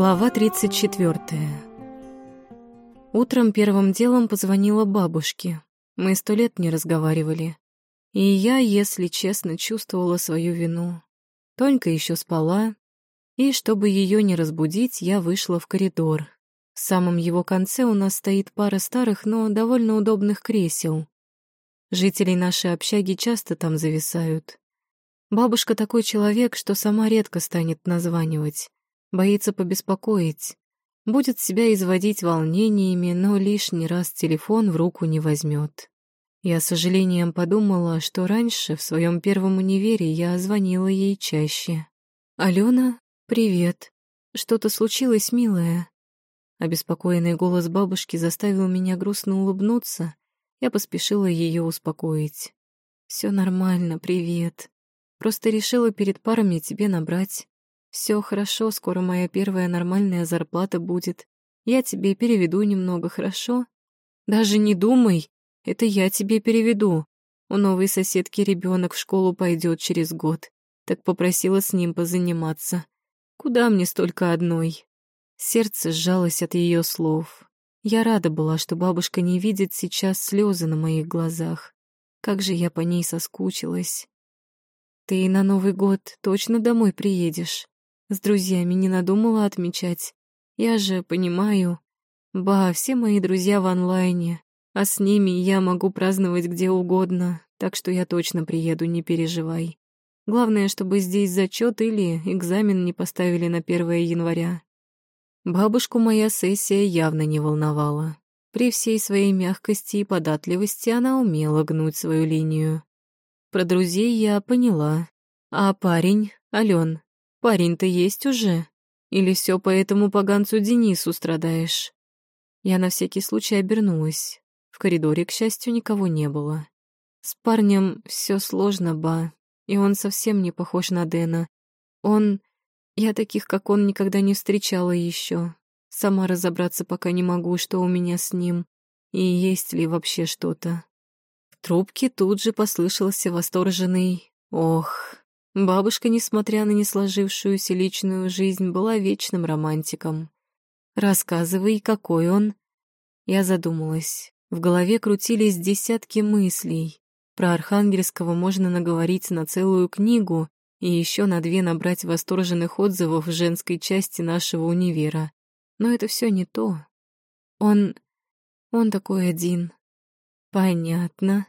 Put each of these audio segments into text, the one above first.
Глава 34. Утром первым делом позвонила бабушке. Мы сто лет не разговаривали. И я, если честно, чувствовала свою вину. Тонька еще спала, и, чтобы ее не разбудить, я вышла в коридор. В самом его конце у нас стоит пара старых, но довольно удобных кресел. Жителей нашей общаги часто там зависают. Бабушка такой человек, что сама редко станет названивать боится побеспокоить, будет себя изводить волнениями, но лишний раз телефон в руку не возьмет. Я с сожалением подумала, что раньше, в своем первом универе, я звонила ей чаще. «Алена, привет. Что-то случилось, милая?» Обеспокоенный голос бабушки заставил меня грустно улыбнуться. Я поспешила ее успокоить. «Все нормально, привет. Просто решила перед парами тебе набрать. Все хорошо, скоро моя первая нормальная зарплата будет. Я тебе переведу немного, хорошо? Даже не думай, это я тебе переведу. У новой соседки ребенок в школу пойдет через год. Так попросила с ним позаниматься. Куда мне столько одной? Сердце сжалось от ее слов. Я рада была, что бабушка не видит сейчас слезы на моих глазах. Как же я по ней соскучилась. Ты на Новый год точно домой приедешь? С друзьями не надумала отмечать. Я же понимаю. Ба, все мои друзья в онлайне, а с ними я могу праздновать где угодно, так что я точно приеду, не переживай. Главное, чтобы здесь зачет или экзамен не поставили на 1 января. Бабушку моя сессия явно не волновала. При всей своей мягкости и податливости она умела гнуть свою линию. Про друзей я поняла. А парень, Ален, Парень-то есть уже? Или все по этому поганцу Денису страдаешь? Я на всякий случай обернулась. В коридоре, к счастью, никого не было. С парнем все сложно, ба, и он совсем не похож на Дэна. Он... Я таких, как он, никогда не встречала еще. Сама разобраться пока не могу, что у меня с ним, и есть ли вообще что-то. В трубке тут же послышался восторженный «Ох». Бабушка, несмотря на несложившуюся личную жизнь, была вечным романтиком. «Рассказывай, какой он?» Я задумалась. В голове крутились десятки мыслей. Про Архангельского можно наговорить на целую книгу и еще на две набрать восторженных отзывов в женской части нашего универа. Но это все не то. Он... он такой один. Понятно.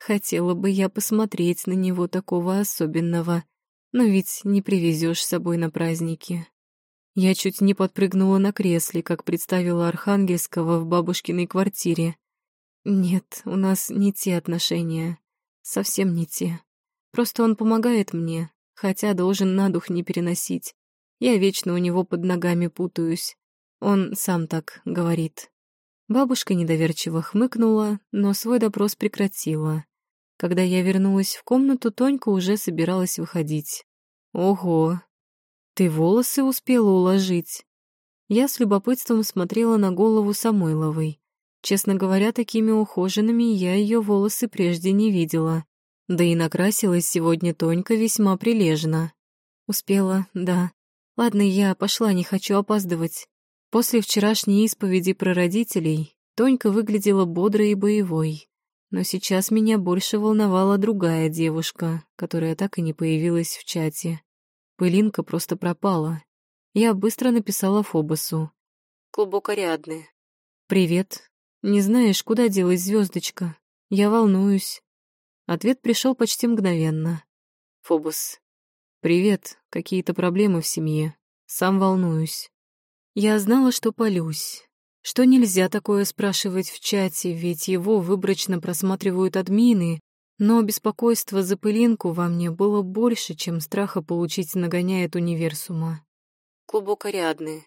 Хотела бы я посмотреть на него такого особенного, но ведь не привезешь с собой на праздники. Я чуть не подпрыгнула на кресле, как представила Архангельского в бабушкиной квартире. Нет, у нас не те отношения. Совсем не те. Просто он помогает мне, хотя должен на дух не переносить. Я вечно у него под ногами путаюсь. Он сам так говорит. Бабушка недоверчиво хмыкнула, но свой допрос прекратила. Когда я вернулась в комнату, Тонька уже собиралась выходить. «Ого! Ты волосы успела уложить?» Я с любопытством смотрела на голову Самойловой. Честно говоря, такими ухоженными я ее волосы прежде не видела. Да и накрасилась сегодня Тонька весьма прилежно. Успела, да. Ладно, я пошла, не хочу опаздывать. После вчерашней исповеди про родителей Тонька выглядела бодрой и боевой. Но сейчас меня больше волновала другая девушка, которая так и не появилась в чате. Пылинка просто пропала. Я быстро написала Фобосу. «Клубок Ариадны». «Привет. Не знаешь, куда делась звездочка? Я волнуюсь». Ответ пришел почти мгновенно. «Фобос. Привет. Какие-то проблемы в семье. Сам волнуюсь». Я знала, что полюсь что нельзя такое спрашивать в чате, ведь его выборочно просматривают админы, но беспокойство за пылинку во мне было больше, чем страха получить нагоняя от универсума. Клубок Ариадны.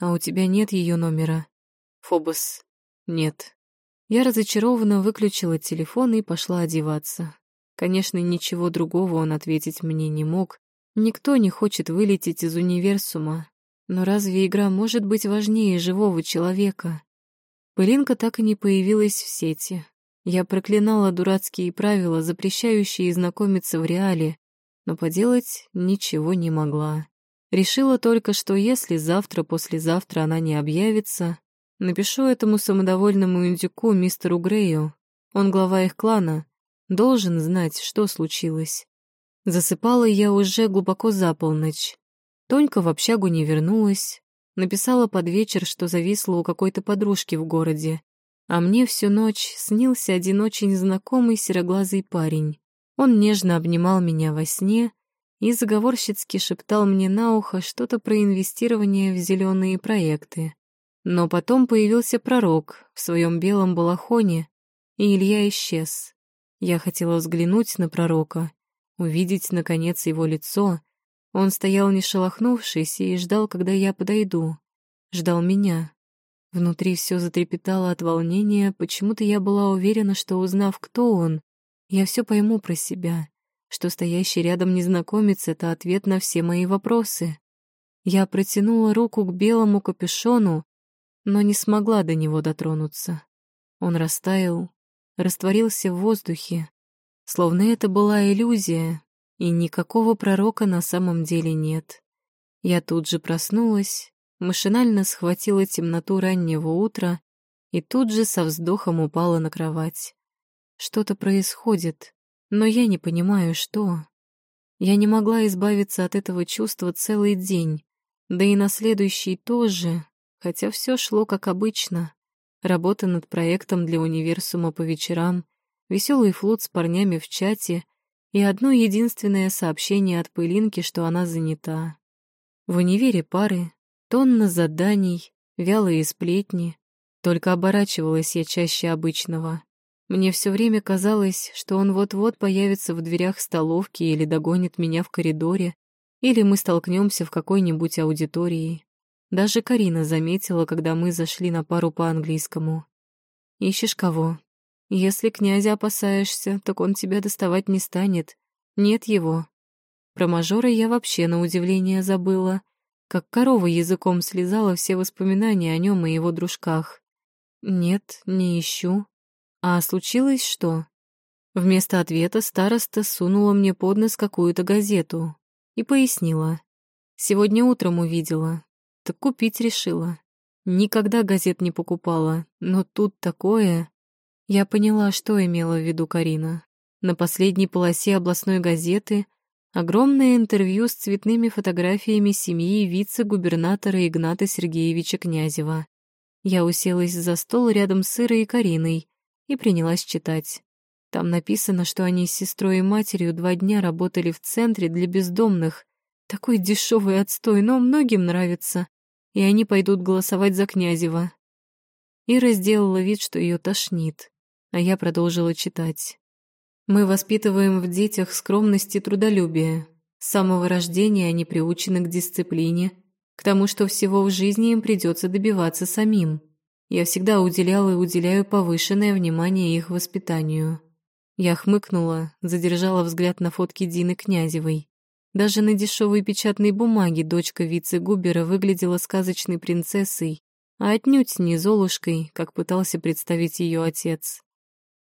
А у тебя нет ее номера? Фобос. Нет. Я разочарованно выключила телефон и пошла одеваться. Конечно, ничего другого он ответить мне не мог. Никто не хочет вылететь из универсума, но разве игра может быть важнее живого человека? Пылинка так и не появилась в сети. Я проклинала дурацкие правила, запрещающие знакомиться в реале, но поделать ничего не могла. Решила только, что если завтра-послезавтра она не объявится, напишу этому самодовольному индюку мистеру Грею. Он глава их клана, должен знать, что случилось. Засыпала я уже глубоко за полночь. Тонька в общагу не вернулась. Написала под вечер, что зависла у какой-то подружки в городе. А мне всю ночь снился один очень знакомый сероглазый парень. Он нежно обнимал меня во сне и заговорщицки шептал мне на ухо что-то про инвестирование в зеленые проекты. Но потом появился пророк в своем белом балахоне, и Илья исчез. Я хотела взглянуть на пророка, увидеть, наконец, его лицо. Он стоял не шелохнувшись и ждал, когда я подойду. Ждал меня. Внутри все затрепетало от волнения, почему-то я была уверена, что, узнав, кто он, я все пойму про себя, что стоящий рядом незнакомец — это ответ на все мои вопросы. Я протянула руку к белому капюшону, но не смогла до него дотронуться. Он растаял, растворился в воздухе, словно это была иллюзия, и никакого пророка на самом деле нет. Я тут же проснулась, машинально схватила темноту раннего утра и тут же со вздохом упала на кровать. Что-то происходит, но я не понимаю, что. Я не могла избавиться от этого чувства целый день, да и на следующий тоже, хотя все шло как обычно. Работа над проектом для универсума по вечерам, веселый флот с парнями в чате и одно единственное сообщение от Пылинки, что она занята. В универе пары, Тонна заданий, вялые сплетни. Только оборачивалась я чаще обычного. Мне все время казалось, что он вот-вот появится в дверях столовки или догонит меня в коридоре, или мы столкнемся в какой-нибудь аудитории. Даже Карина заметила, когда мы зашли на пару по английскому. «Ищешь кого? Если князя опасаешься, так он тебя доставать не станет. Нет его». Про мажора я вообще на удивление забыла как корова языком слезала все воспоминания о нем и его дружках. «Нет, не ищу. А случилось что?» Вместо ответа староста сунула мне под нос какую-то газету и пояснила. «Сегодня утром увидела. Так купить решила. Никогда газет не покупала, но тут такое...» Я поняла, что имела в виду Карина. На последней полосе областной газеты — Огромное интервью с цветными фотографиями семьи вице-губернатора Игната Сергеевича Князева. Я уселась за стол рядом с Ирой и Кариной и принялась читать. Там написано, что они с сестрой и матерью два дня работали в центре для бездомных. Такой дешевый отстой, но многим нравится. И они пойдут голосовать за Князева. Ира сделала вид, что ее тошнит, а я продолжила читать. Мы воспитываем в детях скромность и трудолюбие. С самого рождения они приучены к дисциплине, к тому, что всего в жизни им придется добиваться самим. Я всегда уделяла и уделяю повышенное внимание их воспитанию. Я хмыкнула, задержала взгляд на фотки Дины Князевой. Даже на дешевой печатной бумаге дочка вице-губера выглядела сказочной принцессой, а отнюдь не Золушкой, как пытался представить ее отец.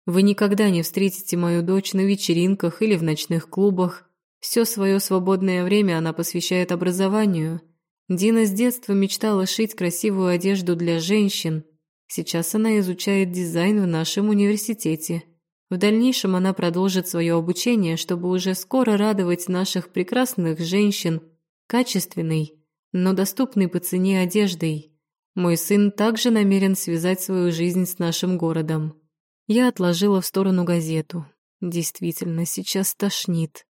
Вы никогда не встретите мою дочь на вечеринках или в ночных клубах. Все свое свободное время она посвящает образованию. Дина с детства мечтала шить красивую одежду для женщин. Сейчас она изучает дизайн в нашем университете. В дальнейшем она продолжит свое обучение, чтобы уже скоро радовать наших прекрасных женщин качественной, но доступной по цене одеждой. Мой сын также намерен связать свою жизнь с нашим городом. Я отложила в сторону газету. Действительно, сейчас тошнит.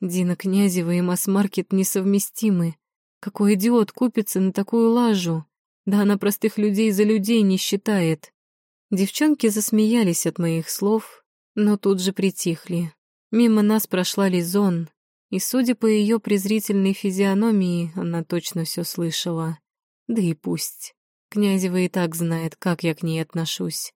Дина Князева и масс-маркет несовместимы. Какой идиот купится на такую лажу? Да она простых людей за людей не считает. Девчонки засмеялись от моих слов, но тут же притихли. Мимо нас прошла Лизон, и, судя по ее презрительной физиономии, она точно все слышала. Да и пусть. Князева и так знает, как я к ней отношусь.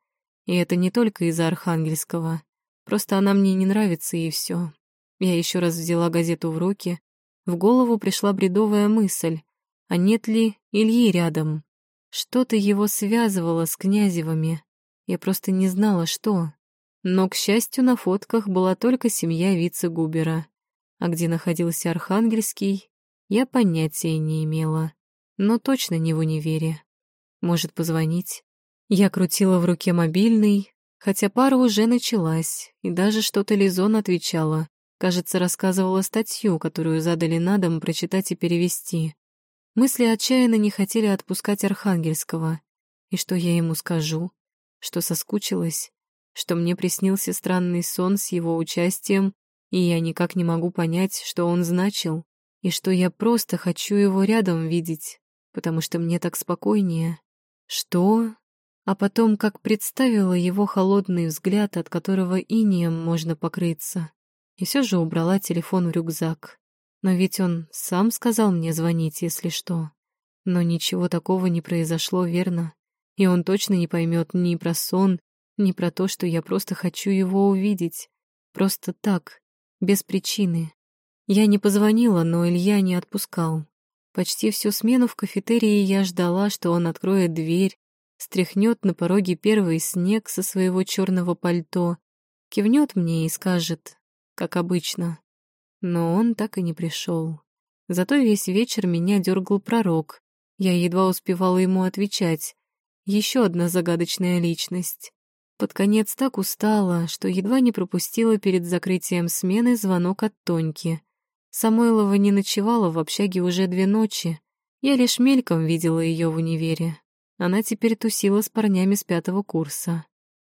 И это не только из-за Архангельского. Просто она мне не нравится, и все. Я еще раз взяла газету в руки. В голову пришла бредовая мысль. А нет ли Ильи рядом? Что-то его связывало с Князевыми. Я просто не знала, что. Но, к счастью, на фотках была только семья вице-губера. А где находился Архангельский, я понятия не имела, но точно не в универе. Может, позвонить? Я крутила в руке мобильный, хотя пара уже началась, и даже что-то Лизон отвечала. Кажется, рассказывала статью, которую задали на дом прочитать и перевести. Мысли отчаянно не хотели отпускать Архангельского. И что я ему скажу? Что соскучилась? Что мне приснился странный сон с его участием, и я никак не могу понять, что он значил, и что я просто хочу его рядом видеть, потому что мне так спокойнее. Что? А потом, как представила его холодный взгляд, от которого инием можно покрыться, и все же убрала телефон в рюкзак. Но ведь он сам сказал мне звонить, если что. Но ничего такого не произошло, верно? И он точно не поймет ни про сон, ни про то, что я просто хочу его увидеть. Просто так, без причины. Я не позвонила, но Илья не отпускал. Почти всю смену в кафетерии я ждала, что он откроет дверь, стряхнет на пороге первый снег со своего черного пальто, кивнет мне и скажет как обычно. Но он так и не пришел. Зато весь вечер меня дергал пророк. Я едва успевала ему отвечать. Еще одна загадочная личность. Под конец так устала, что едва не пропустила перед закрытием смены звонок от Тоньки. Самойлова не ночевала в общаге уже две ночи. Я лишь мельком видела ее в универе. Она теперь тусила с парнями с пятого курса.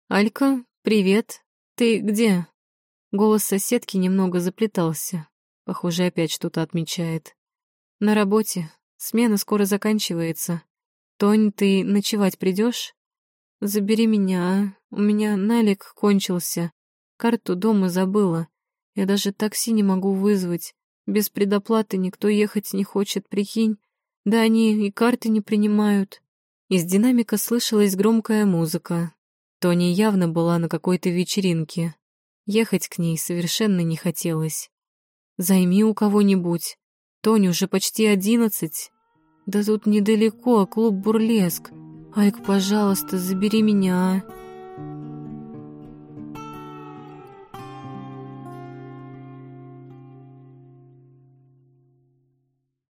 «Алька, привет. Ты где?» Голос соседки немного заплетался. Похоже, опять что-то отмечает. На работе. Смена скоро заканчивается. Тонь, ты ночевать придешь? Забери меня, а? У меня налик кончился. Карту дома забыла. Я даже такси не могу вызвать. Без предоплаты никто ехать не хочет, прикинь. Да они и карты не принимают. Из динамика слышалась громкая музыка. Тони явно была на какой-то вечеринке. Ехать к ней совершенно не хотелось. Займи у кого-нибудь. Тони уже почти одиннадцать. Да тут недалеко, клуб «Бурлеск». Айк, пожалуйста, забери меня, а.